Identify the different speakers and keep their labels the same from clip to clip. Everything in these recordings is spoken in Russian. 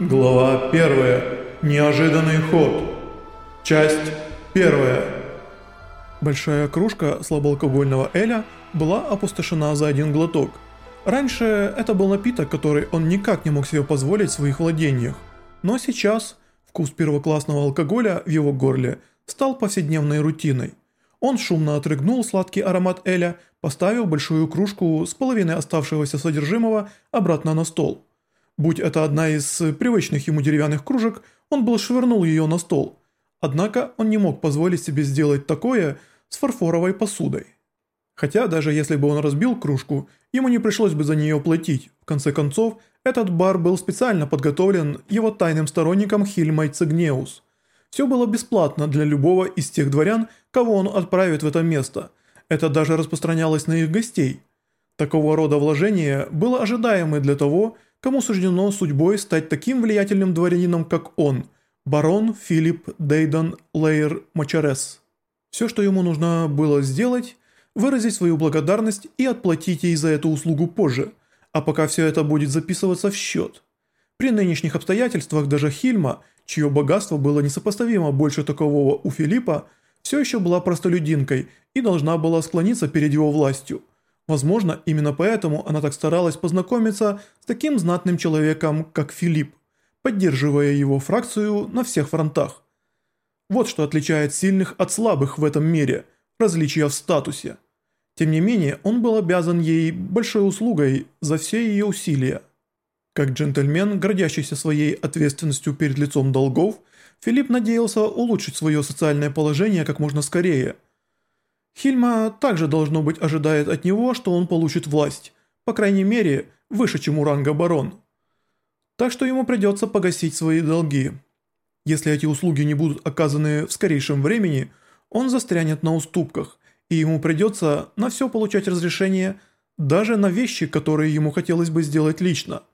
Speaker 1: Глава 1. Неожиданный ход. Часть 1.
Speaker 2: Большая кружка слабоалкогольного эля была опустошена за один глоток. Раньше это был напиток, который он никак не мог себе позволить в своих владениях. Но сейчас вкус первоклассного алкоголя в его горле стал повседневной рутиной. Он шумно отрыгнул сладкий аромат эля, поставил большую кружку с половиной оставшегося содержимого обратно на стол – Будь это одна из привычных ему деревянных кружек, он был швырнул ее на стол. Однако он не мог позволить себе сделать такое с фарфоровой посудой. Хотя даже если бы он разбил кружку, ему не пришлось бы за нее платить. В конце концов, этот бар был специально подготовлен его тайным сторонником Хильмой Цигнеус. Все было бесплатно для любого из тех дворян, кого он отправит в это место. Это даже распространялось на их гостей. Такого рода вложение было ожидаемым для того, кому суждено судьбой стать таким влиятельным дворянином, как он, барон Филипп Дейдон Лейер Мачарес. Все, что ему нужно было сделать, выразить свою благодарность и отплатить ей за эту услугу позже, а пока все это будет записываться в счет. При нынешних обстоятельствах даже Хильма, чье богатство было несопоставимо больше такового у Филиппа, все еще была простолюдинкой и должна была склониться перед его властью – Возможно, именно поэтому она так старалась познакомиться с таким знатным человеком, как Филипп, поддерживая его фракцию на всех фронтах. Вот что отличает сильных от слабых в этом мире, различия в статусе. Тем не менее, он был обязан ей большой услугой за все ее усилия. Как джентльмен, гордящийся своей ответственностью перед лицом долгов, Филипп надеялся улучшить свое социальное положение как можно скорее – Хильма также должно быть ожидает от него, что он получит власть, по крайней мере, выше, чем у ранга барон. Так что ему придется погасить свои долги. Если эти услуги не будут оказаны в скорейшем времени, он застрянет на уступках, и ему придется на все получать разрешение, даже на вещи, которые ему хотелось бы сделать лично.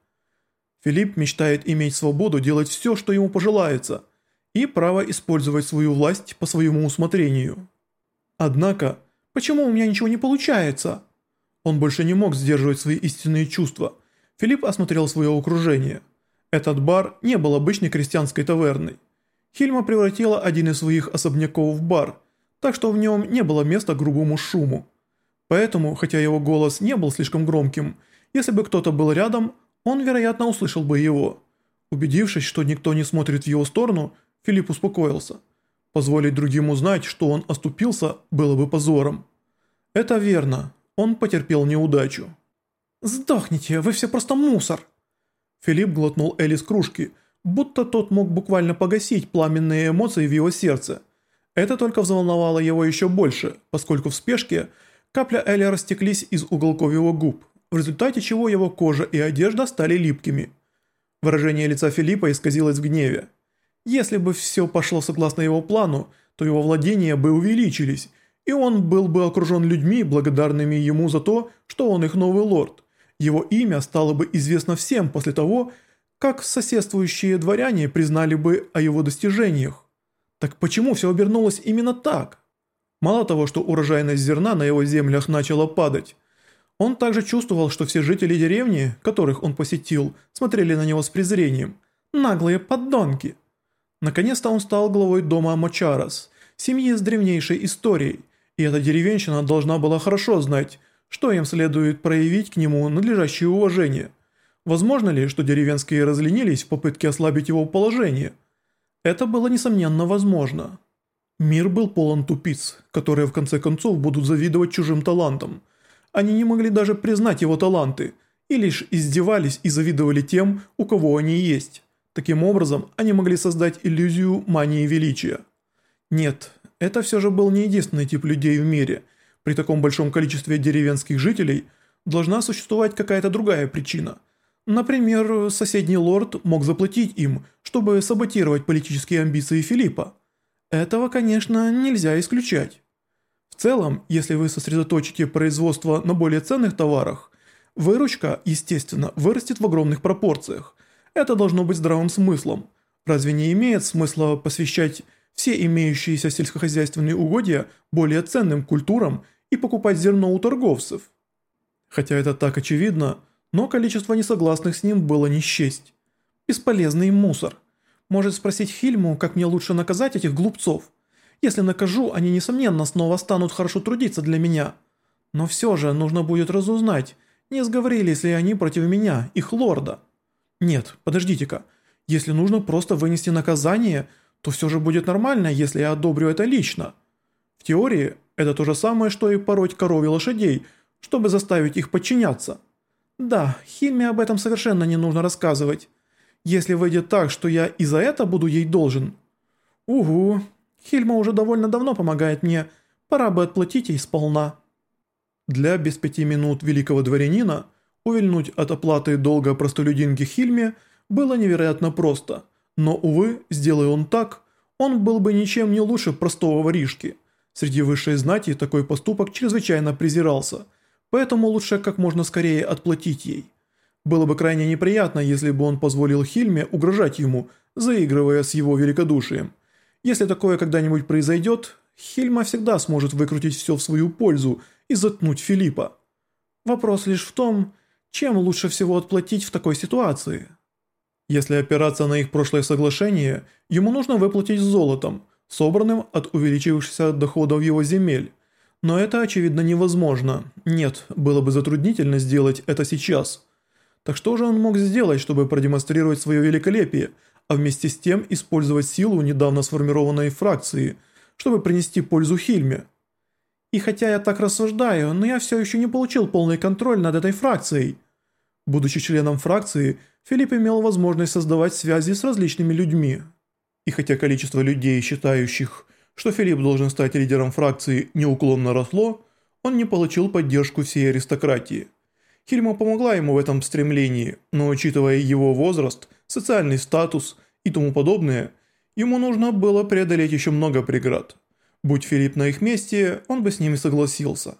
Speaker 2: Филипп мечтает иметь свободу делать все, что ему пожелается, и право использовать свою власть по своему усмотрению. Однако, почему у меня ничего не получается? Он больше не мог сдерживать свои истинные чувства. Филипп осмотрел свое окружение. Этот бар не был обычной крестьянской таверной. Хильма превратила один из своих особняков в бар, так что в нем не было места грубому шуму. Поэтому, хотя его голос не был слишком громким, если бы кто-то был рядом, он, вероятно, услышал бы его. Убедившись, что никто не смотрит в его сторону, Филипп успокоился – Позволить другим узнать, что он оступился, было бы позором. Это верно, он потерпел неудачу. «Сдохните, вы все просто мусор!» Филипп глотнул Элли с кружки, будто тот мог буквально погасить пламенные эмоции в его сердце. Это только взволновало его еще больше, поскольку в спешке капля Элли растеклись из уголков его губ, в результате чего его кожа и одежда стали липкими. Выражение лица Филиппа исказилось в гневе. Если бы все пошло согласно его плану, то его владения бы увеличились, и он был бы окружен людьми, благодарными ему за то, что он их новый лорд. Его имя стало бы известно всем после того, как соседствующие дворяне признали бы о его достижениях. Так почему все обернулось именно так? Мало того, что урожайность зерна на его землях начала падать, он также чувствовал, что все жители деревни, которых он посетил, смотрели на него с презрением. Наглые поддонки. Наконец-то он стал главой дома Мочарас, семьи с древнейшей историей, и эта деревенщина должна была хорошо знать, что им следует проявить к нему надлежащее уважение. Возможно ли, что деревенские разленились в попытке ослабить его положение? Это было несомненно возможно. Мир был полон тупиц, которые в конце концов будут завидовать чужим талантам. Они не могли даже признать его таланты, и лишь издевались и завидовали тем, у кого они есть. Таким образом, они могли создать иллюзию мании величия. Нет, это все же был не единственный тип людей в мире. При таком большом количестве деревенских жителей должна существовать какая-то другая причина. Например, соседний лорд мог заплатить им, чтобы саботировать политические амбиции Филиппа. Этого, конечно, нельзя исключать. В целом, если вы сосредоточите производство на более ценных товарах, выручка, естественно, вырастет в огромных пропорциях – это должно быть здравым смыслом. Разве не имеет смысла посвящать все имеющиеся сельскохозяйственные угодья более ценным культурам и покупать зерно у торговцев? Хотя это так очевидно, но количество несогласных с ним было не счесть. Бесполезный мусор. Может спросить Хильму, как мне лучше наказать этих глупцов. Если накажу, они несомненно снова станут хорошо трудиться для меня. Но все же нужно будет разузнать, не сговорились ли они против меня, их лорда. Нет, подождите-ка. Если нужно просто вынести наказание, то все же будет нормально, если я одобрю это лично. В теории, это то же самое, что и пороть коров и лошадей, чтобы заставить их подчиняться. Да, Хильме об этом совершенно не нужно рассказывать. Если выйдет так, что я и за это буду ей должен. Угу, Хильма уже довольно давно помогает мне, пора бы отплатить ей сполна. Для без пяти минут великого дворянина увильнуть от оплаты долга простолюдинки Хильме было невероятно просто, но, увы, сделай он так, он был бы ничем не лучше простого воришки. Среди высшей знати такой поступок чрезвычайно презирался, поэтому лучше как можно скорее отплатить ей. Было бы крайне неприятно, если бы он позволил Хильме угрожать ему, заигрывая с его великодушием. Если такое когда-нибудь произойдет, Хильма всегда сможет выкрутить все в свою пользу и заткнуть Филиппа. Вопрос лишь в том, чем лучше всего отплатить в такой ситуации. Если опираться на их прошлое соглашение, ему нужно выплатить золотом, собранным от увеличившихся доходов его земель. Но это очевидно невозможно. Нет, было бы затруднительно сделать это сейчас. Так что же он мог сделать, чтобы продемонстрировать свое великолепие, а вместе с тем использовать силу недавно сформированной фракции, чтобы принести пользу Хильме? И хотя я так рассуждаю, но я все еще не получил полный контроль над этой фракцией. Будучи членом фракции, Филипп имел возможность создавать связи с различными людьми. И хотя количество людей, считающих, что Филипп должен стать лидером фракции, неуклонно росло, он не получил поддержку всей аристократии. Хильма помогла ему в этом стремлении, но учитывая его возраст, социальный статус и тому подобное, ему нужно было преодолеть еще много преград. Будь Филипп на их месте, он бы с ними согласился.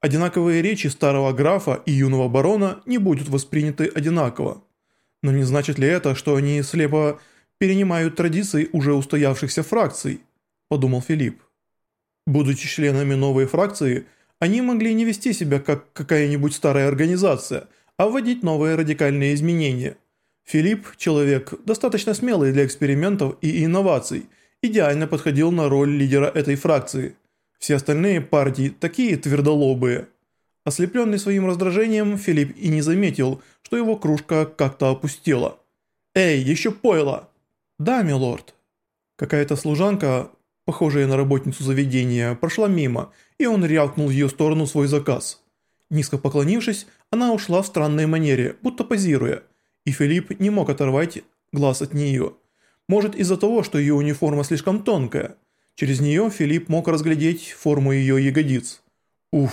Speaker 2: Одинаковые речи старого графа и юного барона не будут восприняты одинаково. Но не значит ли это, что они слепо перенимают традиции уже устоявшихся фракций, подумал Филипп. Будучи членами новой фракции, они могли не вести себя как какая-нибудь старая организация, а вводить новые радикальные изменения. Филипп, человек достаточно смелый для экспериментов и инноваций, идеально подходил на роль лидера этой фракции. Все остальные партии такие твердолобые. Ослепленный своим раздражением, Филипп и не заметил, что его кружка как-то опустела. «Эй, еще пойло!» «Да, милорд». Какая-то служанка, похожая на работницу заведения, прошла мимо, и он рявкнул в ее сторону свой заказ. Низко поклонившись, она ушла в странной манере, будто позируя, и Филипп не мог оторвать глаз от нее. Может из-за того, что ее униформа слишком тонкая. Через нее Филипп мог разглядеть форму ее ягодиц. Уф.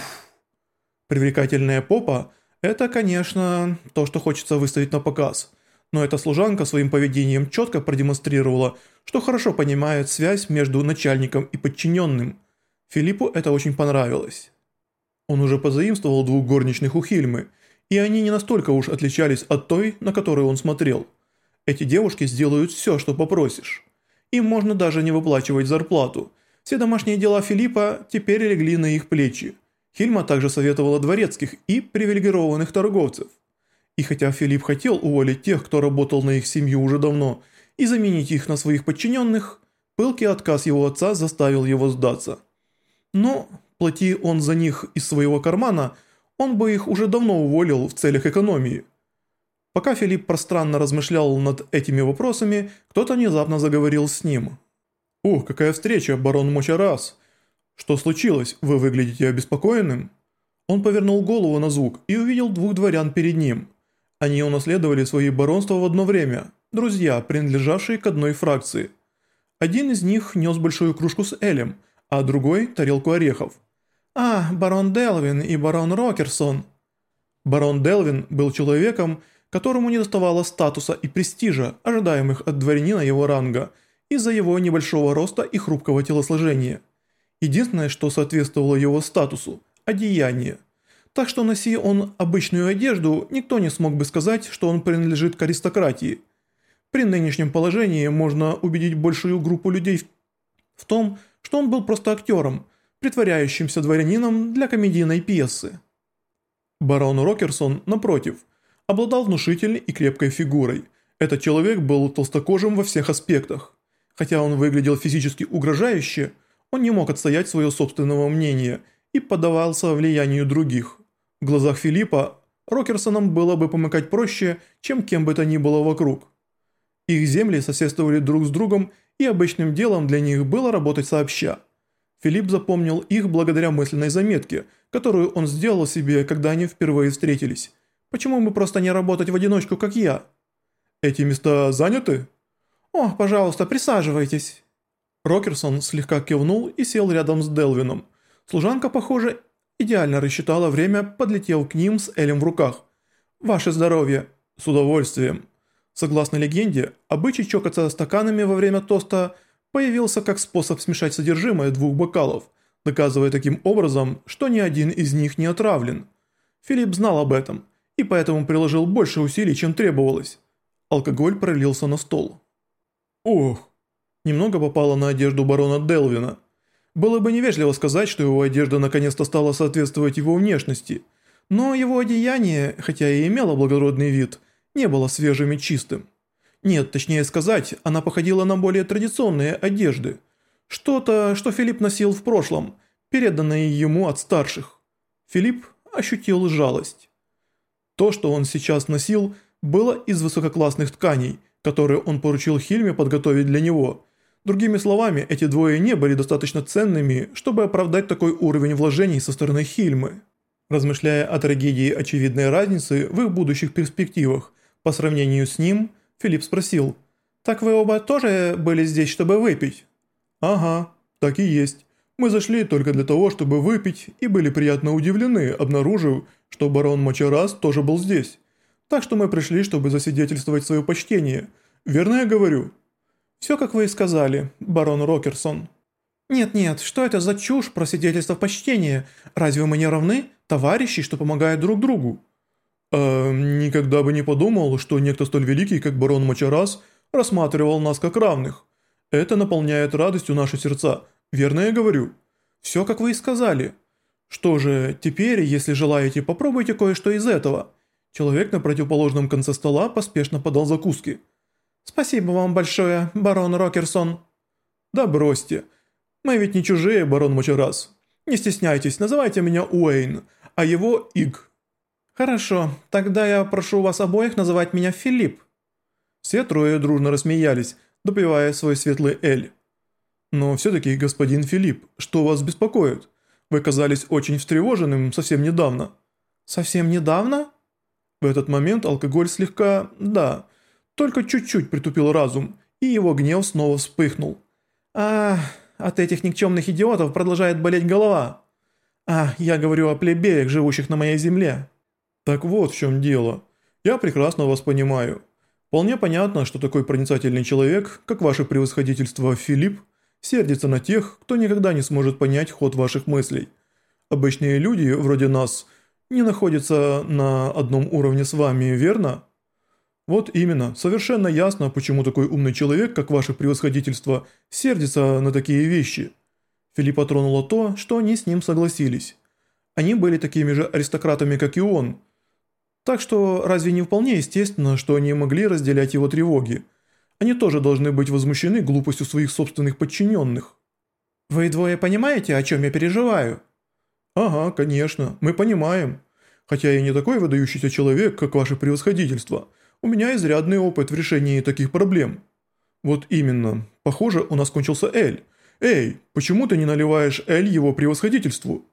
Speaker 2: Привлекательная попа – это, конечно, то, что хочется выставить на показ. Но эта служанка своим поведением четко продемонстрировала, что хорошо понимает связь между начальником и подчиненным. Филиппу это очень понравилось. Он уже позаимствовал двух горничных у Хильмы, и они не настолько уж отличались от той, на которую он смотрел – эти девушки сделают все, что попросишь. Им можно даже не выплачивать зарплату. Все домашние дела Филиппа теперь легли на их плечи. Хильма также советовала дворецких и привилегированных торговцев. И хотя Филипп хотел уволить тех, кто работал на их семью уже давно, и заменить их на своих подчиненных, пылкий отказ его отца заставил его сдаться. Но, плати он за них из своего кармана, он бы их уже давно уволил в целях экономии. Пока Филипп пространно размышлял над этими вопросами, кто-то внезапно заговорил с ним. «Ух, какая встреча, барон Мочарас! Что случилось? Вы выглядите обеспокоенным?» Он повернул голову на звук и увидел двух дворян перед ним. Они унаследовали свои баронства в одно время, друзья, принадлежавшие к одной фракции. Один из них нес большую кружку с Элем, а другой – тарелку орехов. «А, барон Делвин и барон Рокерсон». Барон Делвин был человеком, которому не доставало статуса и престижа, ожидаемых от дворянина его ранга, из-за его небольшого роста и хрупкого телосложения. Единственное, что соответствовало его статусу – одеяние. Так что носи он обычную одежду, никто не смог бы сказать, что он принадлежит к аристократии. При нынешнем положении можно убедить большую группу людей в том, что он был просто актером, притворяющимся дворянином для комедийной пьесы. Барон Рокерсон, напротив – обладал внушительной и крепкой фигурой. Этот человек был толстокожим во всех аспектах. Хотя он выглядел физически угрожающе, он не мог отстоять своего собственного мнения и поддавался влиянию других. В глазах Филиппа Рокерсонам было бы помыкать проще, чем кем бы то ни было вокруг. Их земли соседствовали друг с другом, и обычным делом для них было работать сообща. Филипп запомнил их благодаря мысленной заметке, которую он сделал себе, когда они впервые встретились. «Почему бы просто не работать в одиночку, как я?» «Эти места заняты?» «О, пожалуйста, присаживайтесь». Рокерсон слегка кивнул и сел рядом с Делвином. Служанка, похоже, идеально рассчитала время, подлетел к ним с Элем в руках. «Ваше здоровье!» «С удовольствием!» Согласно легенде, обычай чокаться стаканами во время тоста появился как способ смешать содержимое двух бокалов, доказывая таким образом, что ни один из них не отравлен. Филипп знал об этом, и поэтому приложил больше усилий, чем требовалось. Алкоголь пролился на стол. Ох! Немного попало на одежду барона Делвина. Было бы невежливо сказать, что его одежда наконец-то стала соответствовать его внешности, но его одеяние, хотя и имело благородный вид, не было свежим и чистым. Нет, точнее сказать, она походила на более традиционные одежды. Что-то, что Филипп носил в прошлом, переданное ему от старших. Филипп ощутил жалость. То, что он сейчас носил, было из высококлассных тканей, которые он поручил Хильме подготовить для него. Другими словами, эти двое не были достаточно ценными, чтобы оправдать такой уровень вложений со стороны Хильмы. Размышляя о трагедии очевидной разницы в их будущих перспективах, по сравнению с ним, Филипп спросил, «Так вы оба тоже были здесь, чтобы выпить?» «Ага, так и есть. Мы зашли только для того, чтобы выпить, и были приятно удивлены, обнаружив, что барон Мочарас тоже был здесь. Так что мы пришли, чтобы засвидетельствовать свое почтение. Верно я говорю?» «Все, как вы и сказали, барон Рокерсон». «Нет-нет, что это за чушь про свидетельство почтения? Разве мы не равны? Товарищи, что помогают друг другу?» «Э, никогда бы не подумал, что некто столь великий, как барон Мочарас, рассматривал нас как равных. Это наполняет радостью наши сердца, верно я говорю?» «Все, как вы и сказали». «Что же, теперь, если желаете, попробуйте кое-что из этого». Человек на противоположном конце стола поспешно подал закуски. «Спасибо вам большое, барон Рокерсон». «Да бросьте. Мы ведь не чужие, барон Мочарас. Не стесняйтесь, называйте меня Уэйн, а его Иг». «Хорошо, тогда я прошу вас обоих называть меня Филипп». Все трое дружно рассмеялись, допивая свой светлый эль. «Но все-таки, господин Филипп, что вас беспокоит? Вы казались очень встревоженным совсем недавно». «Совсем недавно?» В этот момент алкоголь слегка, да, только чуть-чуть притупил разум, и его гнев снова вспыхнул. «А, от этих никчемных идиотов продолжает болеть голова. А, я говорю о плебеях, живущих на моей земле». Так вот в чем дело. Я прекрасно вас понимаю. Вполне понятно, что такой проницательный человек, как ваше превосходительство Филипп, сердится на тех, кто никогда не сможет понять ход ваших мыслей. Обычные люди, вроде нас, не находятся на одном уровне с вами, верно? Вот именно, совершенно ясно, почему такой умный человек, как ваше превосходительство, сердится на такие вещи. Филиппа тронуло то, что они с ним согласились. Они были такими же аристократами, как и он – так что разве не вполне естественно, что они могли разделять его тревоги? Они тоже должны быть возмущены глупостью своих собственных подчиненных. «Вы двое понимаете, о чем я переживаю?» «Ага, конечно, мы понимаем. Хотя я не такой выдающийся человек, как ваше превосходительство. У меня изрядный опыт в решении таких проблем». «Вот именно. Похоже, у нас кончился Эль. Эй, почему ты не наливаешь Эль его превосходительству?»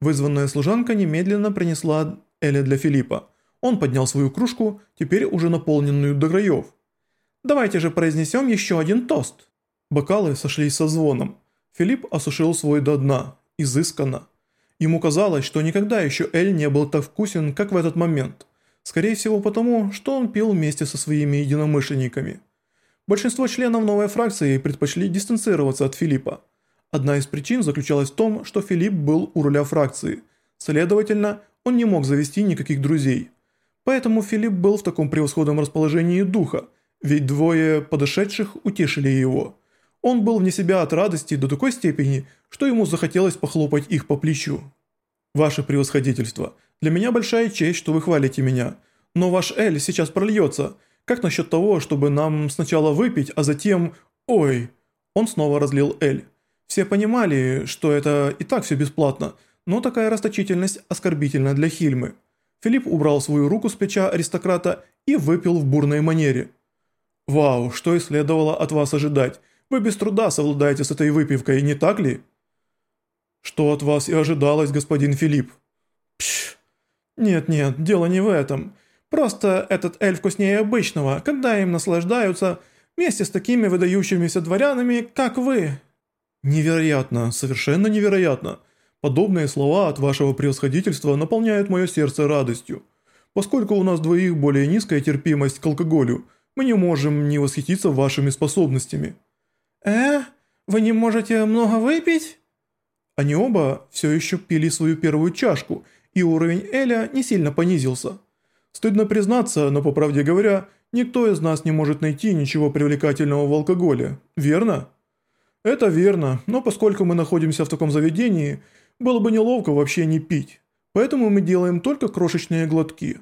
Speaker 2: Вызванная служанка немедленно принесла Эля для Филиппа. Он поднял свою кружку, теперь уже наполненную до краев. «Давайте же произнесем еще один тост». Бокалы сошлись со звоном. Филипп осушил свой до дна, изысканно. Ему казалось, что никогда еще Эль не был так вкусен, как в этот момент. Скорее всего потому, что он пил вместе со своими единомышленниками. Большинство членов новой фракции предпочли дистанцироваться от Филиппа. Одна из причин заключалась в том, что Филипп был у руля фракции. Следовательно, он не мог завести никаких друзей. Поэтому Филипп был в таком превосходном расположении духа, ведь двое подошедших утешили его. Он был вне себя от радости до такой степени, что ему захотелось похлопать их по плечу. «Ваше превосходительство, для меня большая честь, что вы хвалите меня, но ваш Эль сейчас прольется. Как насчет того, чтобы нам сначала выпить, а затем... Ой... Он снова разлил Эль. Все понимали, что это и так все бесплатно, но такая расточительность оскорбительна для Хильмы. Филипп убрал свою руку с плеча аристократа и выпил в бурной манере. «Вау, что и следовало от вас ожидать. Вы без труда совладаете с этой выпивкой, не так ли?» «Что от вас и ожидалось, господин Филипп?» «Пш, нет-нет, дело не в этом. Просто этот эль вкуснее обычного, когда им наслаждаются вместе с такими выдающимися дворянами, как вы». «Невероятно, совершенно невероятно. Подобные слова от вашего превосходительства наполняют мое сердце радостью. Поскольку у нас двоих более низкая терпимость к алкоголю, мы не можем не восхититься вашими способностями». «Э? Вы не можете много выпить?» Они оба все еще пили свою первую чашку, и уровень Эля не сильно понизился. Стыдно признаться, но по правде говоря, никто из нас не может найти ничего привлекательного в алкоголе, верно? Это верно, но поскольку мы находимся в таком заведении, было бы неловко вообще не пить. Поэтому мы делаем только крошечные глотки.